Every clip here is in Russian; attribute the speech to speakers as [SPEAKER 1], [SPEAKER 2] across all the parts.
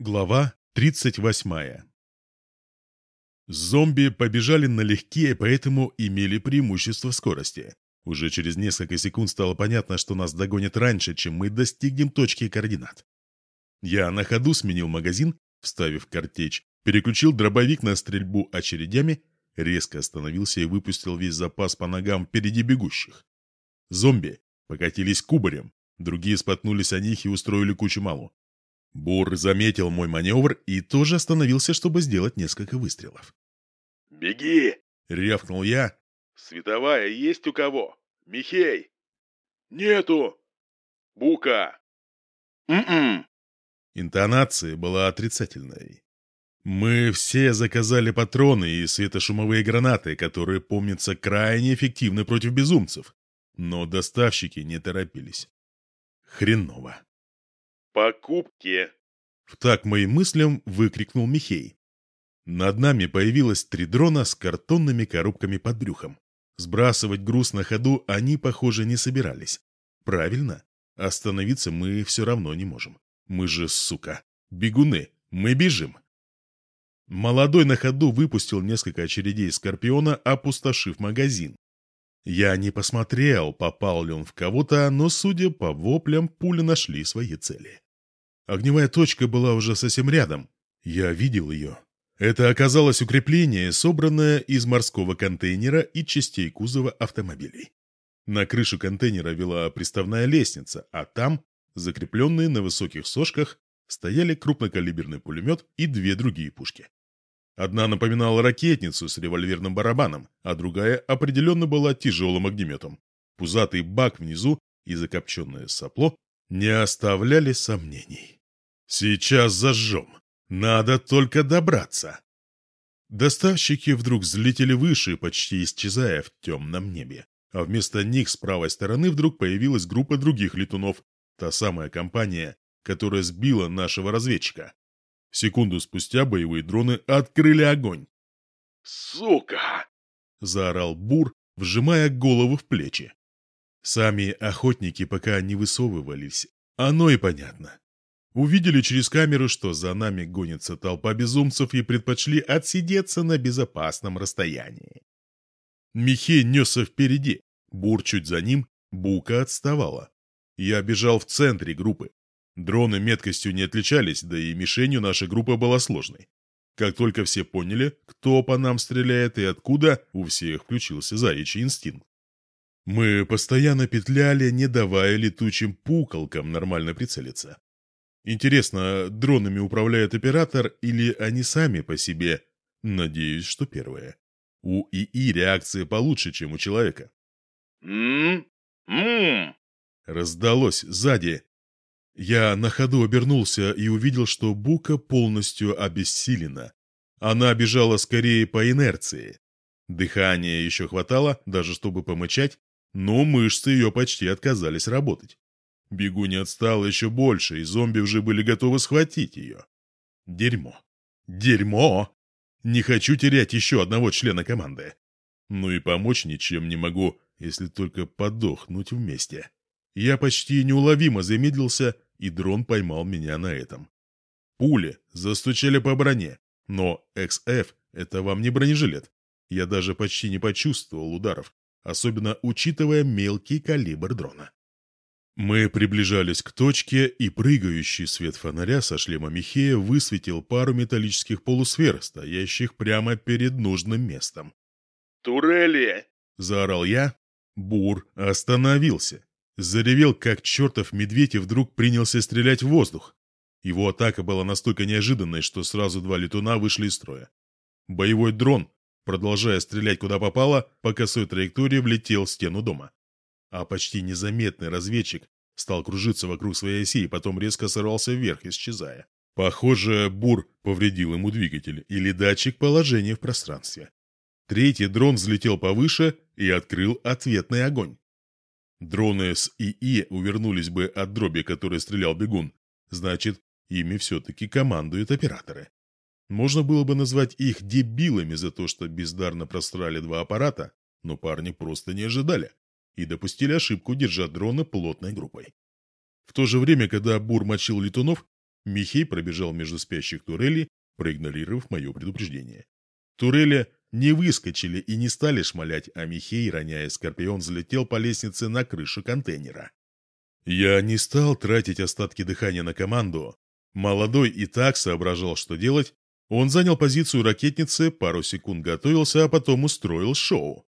[SPEAKER 1] Глава 38 Зомби побежали налегке, поэтому имели преимущество в скорости. Уже через несколько секунд стало понятно, что нас догонят раньше, чем мы достигнем точки координат. Я на ходу сменил магазин, вставив картечь, переключил дробовик на стрельбу очередями, резко остановился и выпустил весь запас по ногам впереди бегущих. Зомби покатились кубарем, другие споткнулись о них и устроили кучу малу. Бур заметил мой маневр и тоже остановился, чтобы сделать несколько выстрелов.
[SPEAKER 2] «Беги!»
[SPEAKER 1] — рявкнул я.
[SPEAKER 2] «Световая есть у кого? Михей!» «Нету!» «Бука!»
[SPEAKER 1] «М-м!» Интонация была отрицательной. Мы все заказали патроны и светошумовые гранаты, которые, помнится, крайне эффективны против безумцев. Но доставщики не торопились. Хреново.
[SPEAKER 2] «Покупки!»
[SPEAKER 1] В так моим мыслям выкрикнул Михей. Над нами появилось три дрона с картонными коробками под брюхом. Сбрасывать груз на ходу они, похоже, не собирались. Правильно, остановиться мы все равно не можем. Мы же, сука, бегуны, мы бежим. Молодой на ходу выпустил несколько очередей Скорпиона, опустошив магазин. Я не посмотрел, попал ли он в кого-то, но, судя по воплям, пули нашли свои цели. Огневая точка была уже совсем рядом. Я видел ее. Это оказалось укрепление, собранное из морского контейнера и частей кузова автомобилей. На крышу контейнера вела приставная лестница, а там, закрепленные на высоких сошках, стояли крупнокалиберный пулемет и две другие пушки. Одна напоминала ракетницу с револьверным барабаном, а другая определенно была тяжелым огнеметом. Пузатый бак внизу и закопченное сопло не оставляли сомнений. Сейчас зажжем. Надо только добраться. Доставщики вдруг взлетели выше, почти исчезая в темном небе. А вместо них с правой стороны вдруг появилась группа других летунов. Та самая компания, которая сбила нашего разведчика. Секунду спустя боевые дроны открыли огонь.
[SPEAKER 2] «Сука!»
[SPEAKER 1] — заорал Бур, вжимая голову в плечи. Сами охотники пока не высовывались. Оно и понятно. Увидели через камеру, что за нами гонится толпа безумцев и предпочли отсидеться на безопасном расстоянии. Михей несся впереди, Бур чуть за ним, Бука отставала. Я бежал в центре группы. Дроны меткостью не отличались, да и мишенью наша группа была сложной. Как только все поняли, кто по нам стреляет и откуда, у всех включился заячий инстинкт. Мы постоянно петляли, не давая летучим пуколкам нормально прицелиться. Интересно, дронами управляет оператор или они сами по себе? Надеюсь, что первое. У ИИ реакция получше, чем у человека.
[SPEAKER 2] «М-м-м!»
[SPEAKER 1] Раздалось сзади. Я на ходу обернулся и увидел, что Бука полностью обессилена. Она бежала скорее по инерции. Дыхания еще хватало, даже чтобы помычать, но мышцы ее почти отказались работать. Бегунья отстала еще больше, и зомби уже были готовы схватить ее. Дерьмо. Дерьмо! Не хочу терять еще одного члена команды. Ну и помочь ничем не могу, если только подохнуть вместе. Я почти неуловимо замедлился, и дрон поймал меня на этом. Пули застучали по броне, но XF — это вам не бронежилет. Я даже почти не почувствовал ударов, особенно учитывая мелкий калибр дрона. Мы приближались к точке, и прыгающий свет фонаря со шлема Михея высветил пару металлических полусфер, стоящих прямо перед нужным местом.
[SPEAKER 2] «Турели!»
[SPEAKER 1] — заорал я. Бур остановился. Заревел, как чертов медведь, и вдруг принялся стрелять в воздух. Его атака была настолько неожиданной, что сразу два летуна вышли из строя. Боевой дрон, продолжая стрелять куда попало, по косой траектории влетел в стену дома а почти незаметный разведчик стал кружиться вокруг своей оси и потом резко сорвался вверх, исчезая. Похоже, бур повредил ему двигатель или датчик положения в пространстве. Третий дрон взлетел повыше и открыл ответный огонь. Дроны с ИИ увернулись бы от дроби, который стрелял бегун. Значит, ими все-таки командуют операторы. Можно было бы назвать их дебилами за то, что бездарно прострали два аппарата, но парни просто не ожидали и допустили ошибку, держа дрона плотной группой. В то же время, когда Бур мочил летунов, Михей пробежал между спящих турелей, проигнорировав мое предупреждение. Турели не выскочили и не стали шмалять, а Михей, роняя скорпион, взлетел по лестнице на крышу контейнера. Я не стал тратить остатки дыхания на команду. Молодой и так соображал, что делать. Он занял позицию ракетницы, пару секунд готовился, а потом устроил шоу.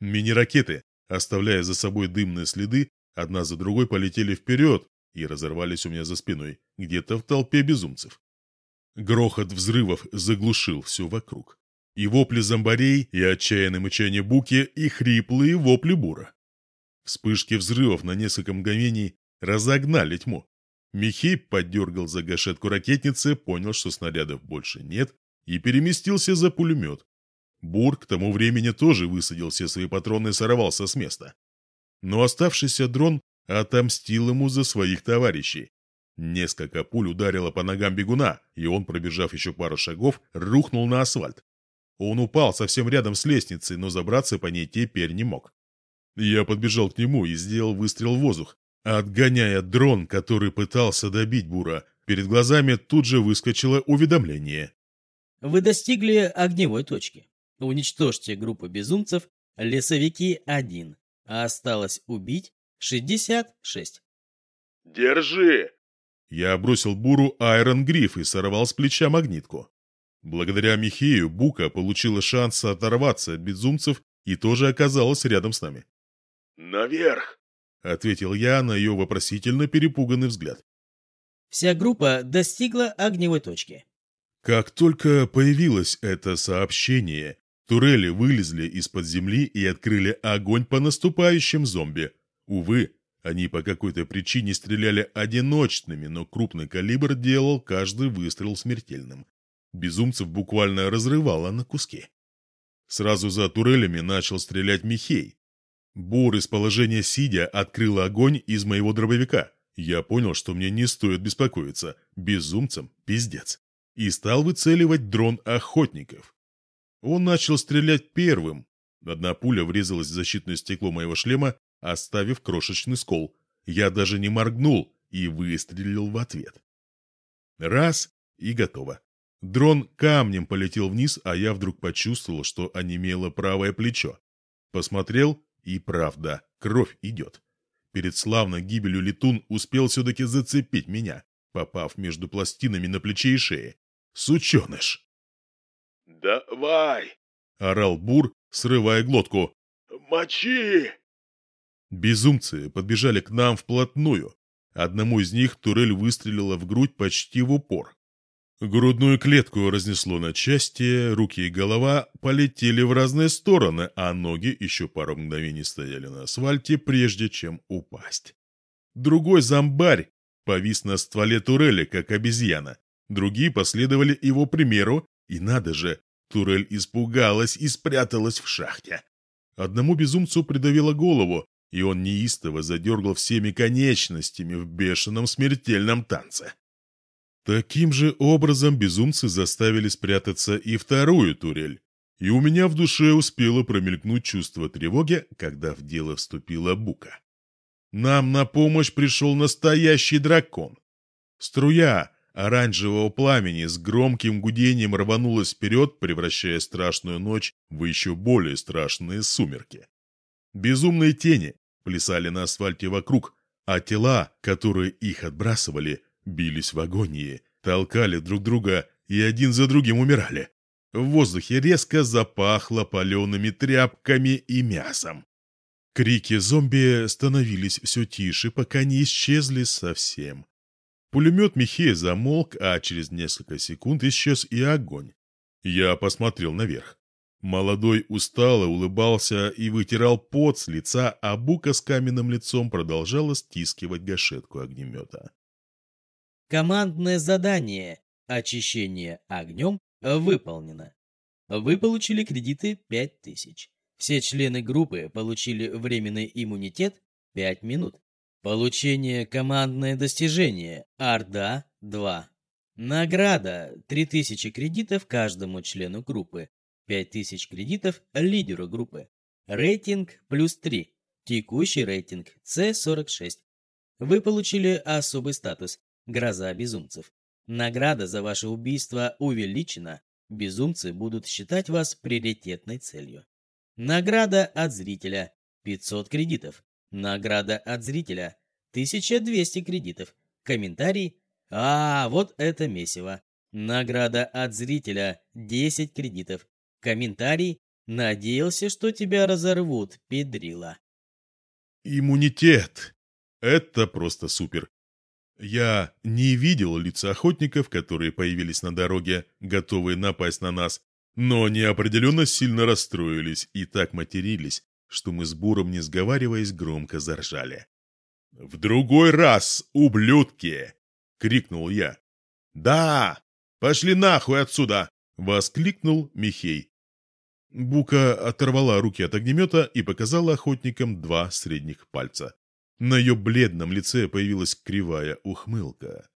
[SPEAKER 1] Мини-ракеты, оставляя за собой дымные следы, одна за другой полетели вперед и разорвались у меня за спиной, где-то в толпе безумцев. Грохот взрывов заглушил все вокруг. И вопли зомбарей, и отчаянное мычание буки, и хриплые вопли бура. Вспышки взрывов на несколько мгновений разогнали тьму. Михей поддергал за гашетку ракетницы, понял, что снарядов больше нет, и переместился за пулемет. Бур к тому времени тоже высадил все свои патроны и сорвался с места. Но оставшийся дрон отомстил ему за своих товарищей. Несколько пуль ударило по ногам бегуна, и он, пробежав еще пару шагов, рухнул на асфальт. Он упал совсем рядом с лестницей, но забраться по ней теперь не мог. Я подбежал к нему и сделал выстрел в воздух, отгоняя дрон, который пытался добить Бура. Перед глазами тут же выскочило уведомление.
[SPEAKER 3] Вы достигли огневой точки. Уничтожьте группу безумцев «Лесовики-1». Осталось убить 66.
[SPEAKER 2] Держи!
[SPEAKER 1] Я бросил Буру Айрон Гриф и сорвал с плеча магнитку. Благодаря Михею Бука получила шанс оторваться от безумцев и тоже оказалась рядом с нами.
[SPEAKER 2] «Наверх!»
[SPEAKER 1] — ответил я на ее вопросительно перепуганный взгляд.
[SPEAKER 3] Вся группа достигла огневой точки.
[SPEAKER 1] Как только появилось это сообщение, турели вылезли из-под земли и открыли огонь по наступающим зомби. Увы, они по какой-то причине стреляли одиночными, но крупный калибр делал каждый выстрел смертельным. Безумцев буквально разрывало на куски. Сразу за турелями начал стрелять Михей. Бур из положения сидя открыл огонь из моего дробовика. Я понял, что мне не стоит беспокоиться. Безумцам пиздец. И стал выцеливать дрон охотников. Он начал стрелять первым. Одна пуля врезалась в защитное стекло моего шлема, оставив крошечный скол. Я даже не моргнул и выстрелил в ответ. Раз — и готово. Дрон камнем полетел вниз, а я вдруг почувствовал, что онемело правое плечо. Посмотрел, и правда, кровь идет. Перед славной гибелью летун успел все-таки зацепить меня, попав между пластинами на плече и шее. Сученыш!
[SPEAKER 2] «Давай!»
[SPEAKER 1] — орал Бур, срывая глотку.
[SPEAKER 2] «Мочи!»
[SPEAKER 1] Безумцы подбежали к нам вплотную. Одному из них турель выстрелила в грудь почти в упор. Грудную клетку разнесло на части, руки и голова полетели в разные стороны, а ноги еще пару мгновений стояли на асфальте, прежде чем упасть. Другой зомбарь повис на стволе турели, как обезьяна. Другие последовали его примеру, и надо же, турель испугалась и спряталась в шахте. Одному безумцу придавило голову, и он неистово задергал всеми конечностями в бешеном смертельном танце. Таким же образом безумцы заставили спрятаться и вторую турель. И у меня в душе успело промелькнуть чувство тревоги, когда в дело вступила Бука. Нам на помощь пришел настоящий дракон. Струя оранжевого пламени с громким гудением рванулась вперед, превращая страшную ночь в еще более страшные сумерки. Безумные тени плясали на асфальте вокруг, а тела, которые их отбрасывали, бились в агонии, толкали друг друга и один за другим умирали. В воздухе резко запахло палеными тряпками и мясом. Крики зомби становились все тише, пока не исчезли совсем. Пулемет Михея замолк, а через несколько секунд исчез и огонь. Я посмотрел наверх. Молодой устало улыбался и вытирал пот с лица, а Бука с каменным лицом продолжала стискивать гашетку огнемета.
[SPEAKER 3] Командное задание «Очищение огнем» выполнено. Вы получили кредиты 5000. Все члены группы получили временный иммунитет 5 минут. Получение командное достижение Орда-2. Награда 3000 кредитов каждому члену группы. 5000 кредитов лидеру группы. Рейтинг плюс 3. Текущий рейтинг С46. Вы получили особый статус Гроза безумцев. Награда за ваше убийство увеличена. Безумцы будут считать вас приоритетной целью. Награда от зрителя 500 кредитов. Награда от зрителя 1200 кредитов. Комментарий. А, вот это месиво. Награда от зрителя 10 кредитов. Комментарий. Надеялся, что тебя разорвут, педрила.
[SPEAKER 1] Иммунитет. Это просто супер. Я не видел лица охотников, которые появились на дороге, готовые напасть на нас, но они определенно сильно расстроились и так матерились, что мы с Буром, не сговариваясь, громко заржали. «В другой раз, ублюдки!» — крикнул я. «Да! Пошли нахуй отсюда!» — воскликнул Михей. Бука оторвала руки от огнемета и показала охотникам два средних пальца. На ее бледном лице появилась кривая ухмылка.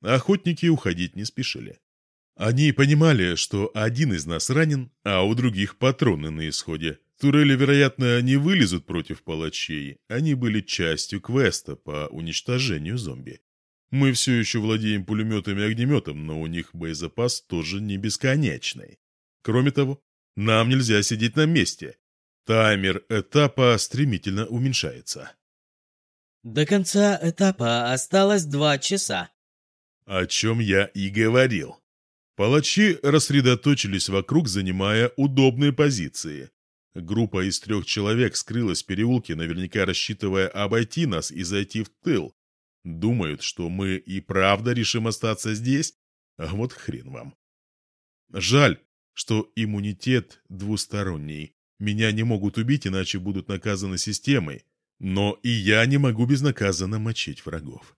[SPEAKER 1] Охотники уходить не спешили. Они понимали, что один из нас ранен, а у других патроны на исходе. Турели, вероятно, не вылезут против палачей. Они были частью квеста по уничтожению зомби. Мы все еще владеем пулеметами и огнеметом, но у них боезапас тоже не бесконечный. Кроме того, нам нельзя сидеть на месте. Таймер этапа стремительно уменьшается.
[SPEAKER 3] До конца этапа осталось два часа.
[SPEAKER 1] О чем я и говорил. Палачи рассредоточились вокруг, занимая удобные позиции. Группа из трех человек скрылась в переулке, наверняка рассчитывая обойти нас и зайти в тыл. Думают, что мы и правда решим остаться здесь? А вот хрен вам. Жаль, что иммунитет двусторонний. Меня не могут убить, иначе будут наказаны системой. Но и я не могу безнаказанно мочить врагов.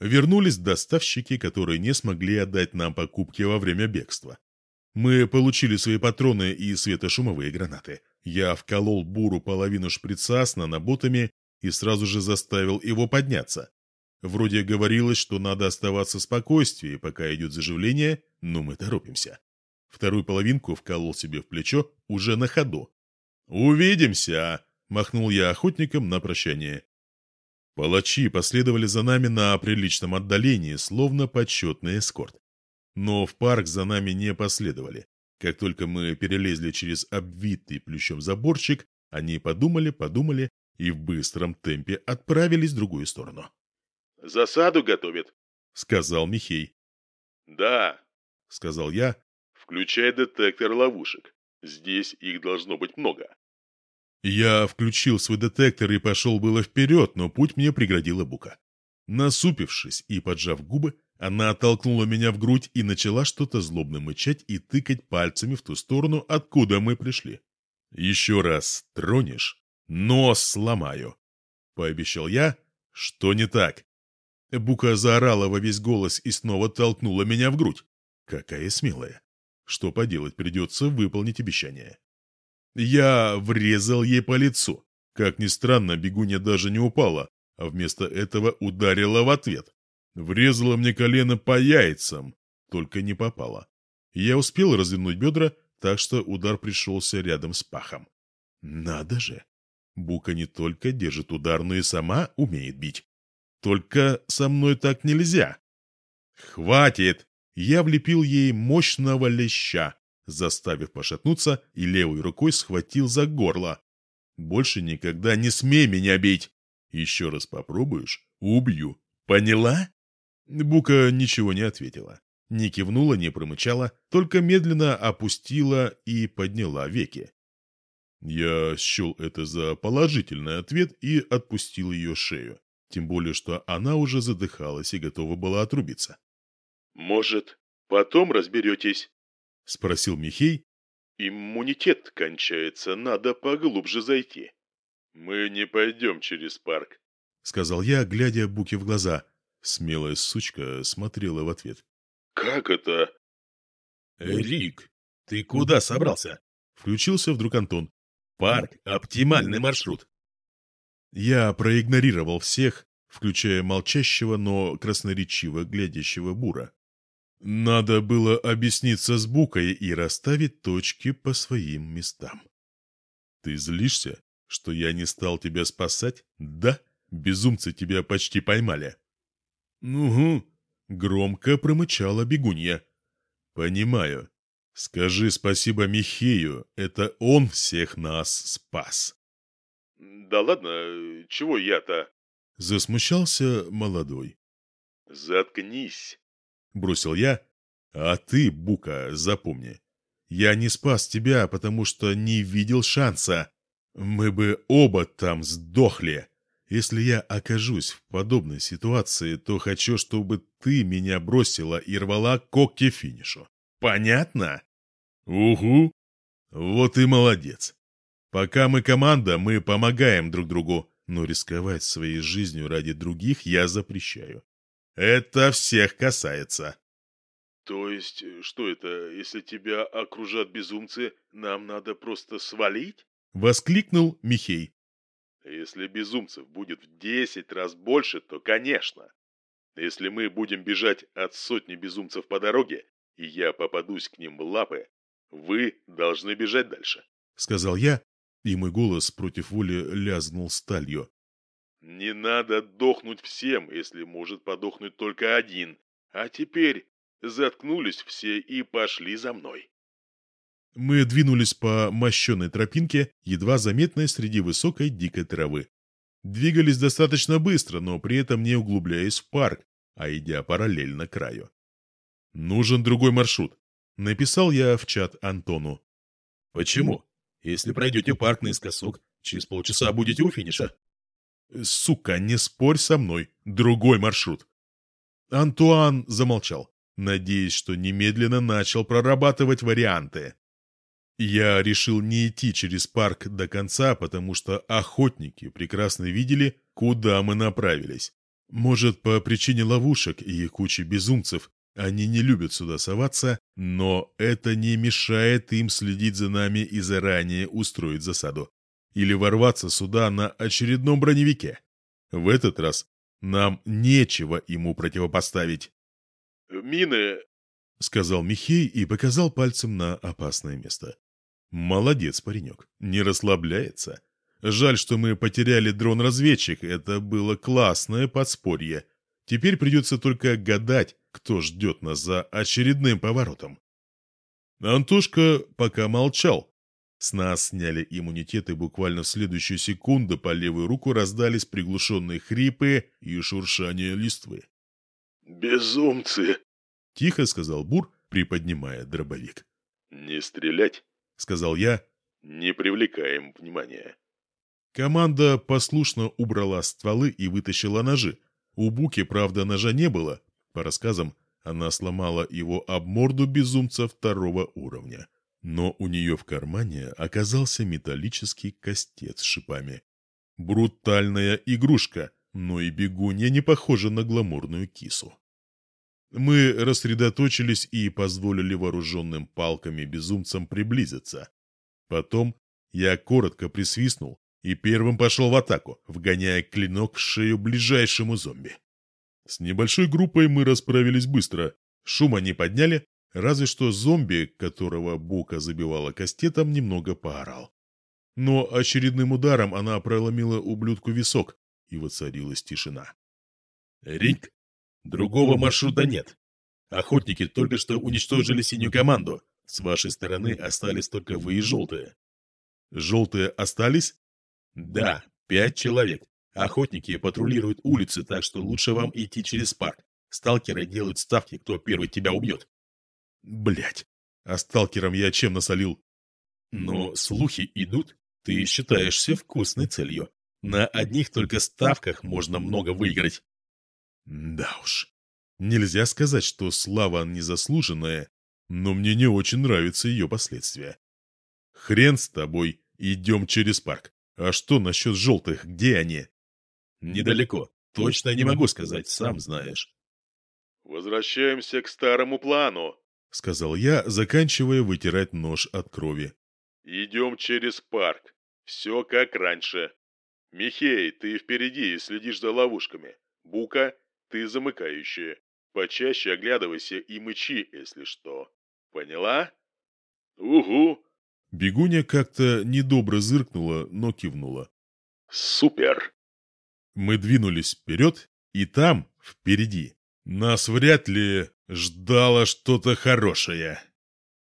[SPEAKER 1] Вернулись доставщики, которые не смогли отдать нам покупки во время бегства. Мы получили свои патроны и светошумовые гранаты. Я вколол Буру половину шприца с наноботами и сразу же заставил его подняться. Вроде говорилось, что надо оставаться в спокойствии, пока идет заживление, но мы торопимся. Вторую половинку вколол себе в плечо уже на ходу. «Увидимся!» Махнул я охотникам на прощание. Палачи последовали за нами на приличном отдалении, словно почетный эскорт. Но в парк за нами не последовали. Как только мы перелезли через обвитый плющом заборчик, они подумали, подумали и в быстром темпе отправились в другую сторону.
[SPEAKER 2] «Засаду готовят», —
[SPEAKER 1] сказал Михей.
[SPEAKER 2] «Да», —
[SPEAKER 1] сказал я.
[SPEAKER 2] «Включай детектор ловушек. Здесь их должно быть много».
[SPEAKER 1] Я включил свой детектор и пошел было вперед, но путь мне преградила Бука. Насупившись и поджав губы, она оттолкнула меня в грудь и начала что-то злобно мычать и тыкать пальцами в ту сторону, откуда мы пришли. «Еще раз тронешь, нос сломаю», — пообещал я. «Что не так?» Бука заорала во весь голос и снова толкнула меня в грудь. Какая смелая. Что поделать, придется выполнить обещание. Я врезал ей по лицу. Как ни странно, бегунья даже не упала, а вместо этого ударила в ответ. Врезала мне колено по яйцам, только не попала. Я успел развернуть бедра, так что удар пришелся рядом с пахом. Надо же! Бука не только держит удар, но и сама умеет бить. Только со мной так нельзя. Хватит! Я влепил ей мощного леща, заставив пошатнуться и левой рукой схватил за горло. «Больше никогда не смей меня бить! Еще раз попробуешь — убью. Поняла?» Бука ничего не ответила. Не кивнула, не промычала, только медленно опустила и подняла веки. Я счел это за положительный ответ и отпустил ее шею. Тем более, что она уже задыхалась и готова была отрубиться.
[SPEAKER 2] «Может, потом разберетесь?»
[SPEAKER 1] — спросил Михей.
[SPEAKER 2] «Иммунитет кончается, надо поглубже зайти». «Мы не пойдем через парк», —
[SPEAKER 1] сказал я, глядя Буке в глаза. Смелая сучка смотрела в ответ.
[SPEAKER 2] «Как это?»
[SPEAKER 1] «Рик, ты куда собрался?» Включился вдруг Антон. «Парк — оптимальный маршрут». Я проигнорировал всех, включая молчащего, но красноречиво глядящего Бура. Надо было объясниться с Букой и расставить точки по своим местам. Ты злишься, что я не стал тебя спасать? Да, безумцы тебя почти поймали. Угу. Громко промычала бегунья. Понимаю. Скажи спасибо Михею, это он всех нас спас.
[SPEAKER 2] Да ладно, чего я-то?
[SPEAKER 1] Засмущался молодой.
[SPEAKER 2] Заткнись,
[SPEAKER 1] бросил я. А ты, Бука, запомни. Я не спас тебя, потому что не видел шанса. Мы бы оба там сдохли. Если я окажусь в подобной ситуации, то хочу, чтобы ты меня бросила и рвала когти финишу. Понятно? Угу. Вот и молодец. Пока мы команда, мы помогаем друг другу, но рисковать своей жизнью ради других я запрещаю. Это всех касается.
[SPEAKER 2] То есть, что это, если тебя окружат безумцы, нам надо просто свалить?
[SPEAKER 1] Воскликнул Михей.
[SPEAKER 2] Если безумцев будет в десять раз больше, то конечно. Если мы будем бежать от сотни безумцев по дороге, и я попадусь к ним в лапы, вы должны бежать дальше.
[SPEAKER 1] Сказал я, и мой голос против воли лязгнул сталью.
[SPEAKER 2] Не надо дохнуть всем, если может подохнуть только один. А теперь заткнулись все и пошли за мной.
[SPEAKER 1] Мы двинулись по мощенной тропинке, едва заметной среди высокой дикой травы. Двигались достаточно быстро, но при этом не углубляясь в парк, а идя параллельно краю. «Нужен другой маршрут», — написал я в чат Антону.
[SPEAKER 4] «Почему? Если пройдете парк наискосок, через полчаса будете у финиша».
[SPEAKER 1] «Сука, не спорь со мной. Другой маршрут». Антуан замолчал, надеясь, что немедленно начал прорабатывать варианты. Я решил не идти через парк до конца, потому что охотники прекрасно видели, куда мы направились. Может, по причине ловушек и кучи безумцев они не любят сюда соваться, но это не мешает им следить за нами и заранее устроить засаду. Или ворваться сюда на очередном броневике. В этот раз нам нечего ему противопоставить.
[SPEAKER 2] «Мины!»
[SPEAKER 1] — сказал Михей и показал пальцем на опасное место. Молодец, паренек, не расслабляется. Жаль, что мы потеряли дрон-разведчик, это было классное подспорье. Теперь придется только гадать, кто ждет нас за очередным поворотом. Антошка пока молчал. С нас сняли иммунитет, и буквально в следующую секунду по левую руку раздались приглушенные хрипы и шуршание листвы.
[SPEAKER 2] «Безумцы!»
[SPEAKER 1] — тихо сказал Бур, приподнимая дробовик.
[SPEAKER 2] «Не стрелять!»
[SPEAKER 1] Сказал я.
[SPEAKER 2] «Не привлекаем внимания».
[SPEAKER 1] Команда послушно убрала стволы и вытащила ножи. У Буки, правда, ножа не было. По рассказам, она сломала его об морду безумца второго уровня. Но у нее в кармане оказался металлический кастет с шипами. Брутальная игрушка, но и бегунья не похожа на гламурную кису. Мы рассредоточились и позволили вооруженным палками безумцам приблизиться. Потом я коротко присвистнул и первым пошел в атаку, вгоняя клинок в шею ближайшему зомби. С небольшой группой мы расправились быстро. Шума не подняли, разве что зомби, которого Бука забивала кастетом, немного поорал. Но очередным ударом она проломила ублюдку висок, и воцарилась тишина.
[SPEAKER 4] «Рик, Другого маршрута нет. Охотники только что уничтожили синюю команду. С вашей стороны остались только вы и желтые.
[SPEAKER 1] Желтые остались?
[SPEAKER 4] Да, пять человек. Охотники патрулируют улицы, так что лучше вам идти через парк. Сталкеры делают ставки, кто первый тебя убьет.
[SPEAKER 1] Блять, а сталкерам я чем насолил?
[SPEAKER 4] Но слухи идут, ты считаешься вкусной целью. На одних только ставках можно много выиграть.
[SPEAKER 1] Да уж. Нельзя сказать, что слава незаслуженная, но мне не очень нравятся ее последствия. Хрен с тобой, идем через парк. А что насчет желтых, где они?
[SPEAKER 4] Недалеко. Точно не могу сказать, сам знаешь.
[SPEAKER 2] Возвращаемся к старому плану,
[SPEAKER 1] сказал я, заканчивая вытирать нож от крови.
[SPEAKER 2] Идем через парк. Все как раньше. Михей, ты впереди и следишь за ловушками. Бука, ты замыкающая. Почаще оглядывайся и мычи, если что. Поняла? Угу.
[SPEAKER 1] Бегуня как-то недобро зыркнула, но кивнула.
[SPEAKER 2] Супер.
[SPEAKER 1] Мы двинулись вперед, и там, впереди, Нас вряд ли ждало что-то хорошее.